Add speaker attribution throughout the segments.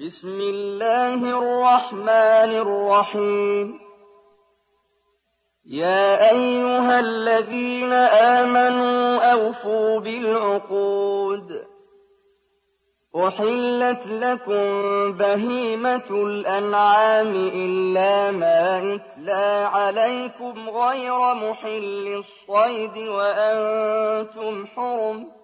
Speaker 1: بسم الله الرحمن الرحيم. يا أيها الذين آمنوا أوفوا بالعقود. أحلت لكم بهيمة الأنعام إلا ما يتلى عليكم غير محل الصيد وأنتم حرم.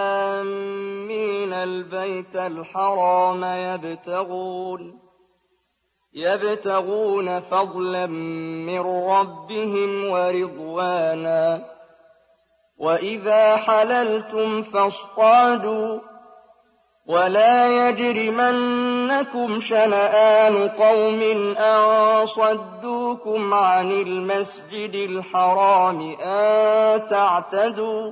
Speaker 1: البيت الحرام يبتغون يبتغون فضلا من ربهم ورضوانا. وإذا حللتم فاصطادوا ولا يجرمنكم شنآن قوم أن صدوكم عن المسجد الحرام أن تعتدوا.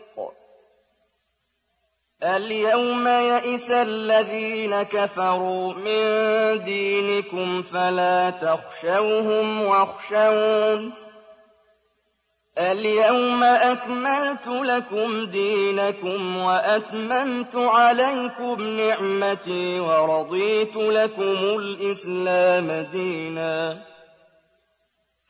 Speaker 1: اليوم يئس الذين كفروا من دينكم فلا تخشوهم واخشون. اليوم أكملت لكم دينكم وأتممت عليكم نعمتي ورضيت لكم الإسلام ديناً.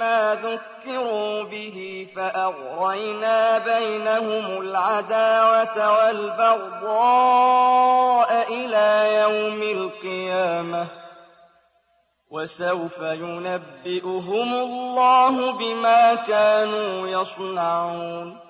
Speaker 1: مَا ذُكِّرُوا بِهِ فَأَغْرَيْنَا بَيْنَهُمُ الْعَدَاوَةَ وَالْبَغْضَاءَ إِلَىٰ يَوْمِ الْقِيَامَةِ ۚ. وَسَوْفَ يُنَبِّئُهُمُ اللَّهُ بِمَا كَانُوا يَصْنَعُونَ.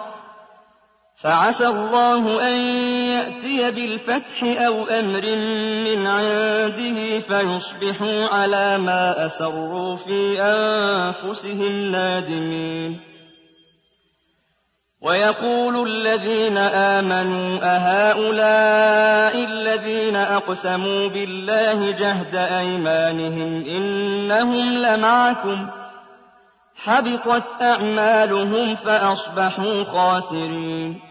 Speaker 1: فَعَسَى اللَّهُ أَن يَأْتِيَ بِالْفَتْحِ أَوْ أَمْرٍ مِّنْ عِندِهِ فَيُصْبِحُوا عَلَىٰ مَا أَسَرُّوا فِي أَنفُسِهِمْ نَادِمِينَ. وَيَقُولُ الَّذِينَ آمَنُوا أَهَٰؤُلَاءِ الَّذِينَ أَقْسَمُوا بِاللَّهِ جَهْدَ أَيْمَانِهِمْ إِنَّهُمْ لَمَعَكُمْ ۚ. حَبِطَتْ أَعْمَالُهُمْ فَأَصْبَحُوا خَاسِرِينَ.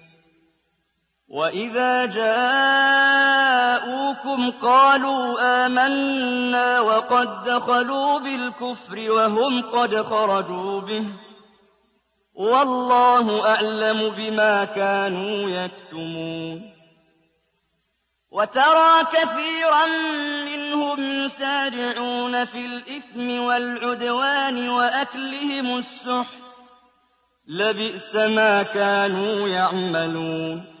Speaker 1: وإذا جاءوكم قالوا آمنا وقد دخلوا بالكفر وهم قد خرجوا به والله أعلم بما كانوا يكتمون وترى كثيرا منهم يسارعون في الإثم والعدوان وأكلهم السحت لبئس ما كانوا يعملون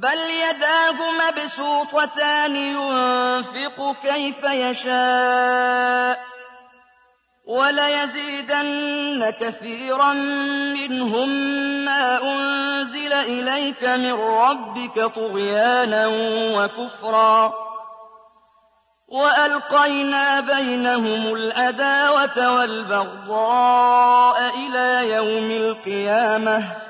Speaker 1: بل يداه مبسوطتان ينفق كيف يشاء وليزيدن كثيرا منهم ما أنزل إليك من ربك طغيانا وكفرا وألقينا بينهم العداوة والبغضاء إلى يوم القيامة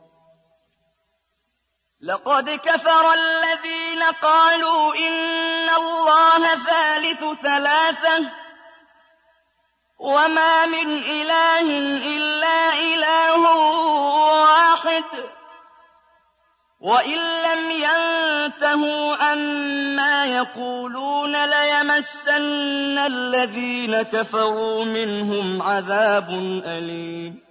Speaker 1: لقد كفر الذين قالوا إن الله ثالث ثلاثة وما من إله إلا إله واحد وإن لم ينتهوا عما يقولون ليمسن الذين كفروا منهم عذاب أليم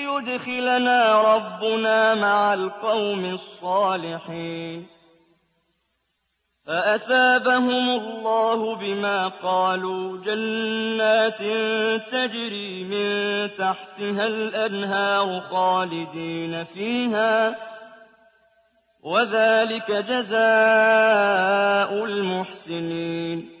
Speaker 1: يدخلنا ربنا مع القوم الصالحين. فأثابهم الله بما قالوا جنات تجري من تحتها الأنهار خالدين فيها. وذلك جزاء المحسنين.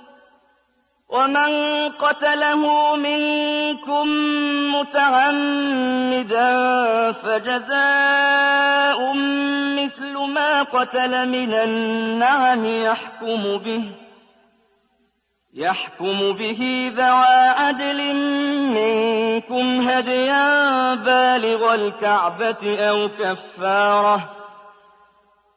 Speaker 1: ومن قتله منكم متعمدا فجزاء مثل ما قتل من النعم يحكم به يحكم به ذوى عدل منكم هديا بالغ الكعبة أو كفارة.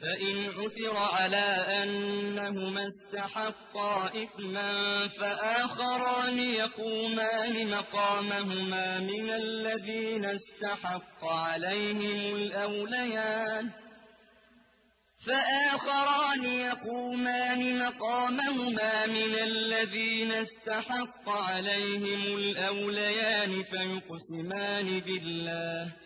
Speaker 1: فإن عثر على أنهما استحقا إثما فآخران يقومان مقامهما من الذين استحق عليهم الأوليان. فآخران يقومان مقامهما من الذين استحق عليهم الأوليان فيقسمان بالله.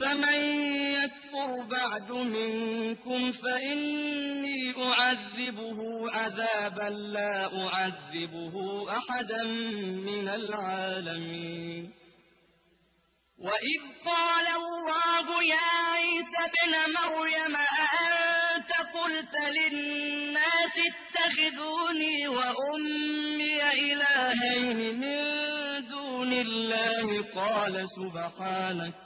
Speaker 1: فَمَن يَكْفُرْ بَعْدُ مِنكُمْ فَإِنِّي أُعَذِّبُهُ عَذَابًا لَّا أُعَذِّبُهُ أَحَدًا مِّنَ الْعَالَمِينَ. وَإِذْ قَالَ اللَّهُ يَا عِيسَى ابْنَ مَرْيَمَ أَأَنتَ قُلْتَ لِلنَّاسِ اتَّخِذُونِي وَأُمِّيَ إِلَٰهَيْنِ مِن دُونِ اللَّهِ؟ قَالَ سُبْحَانَكَ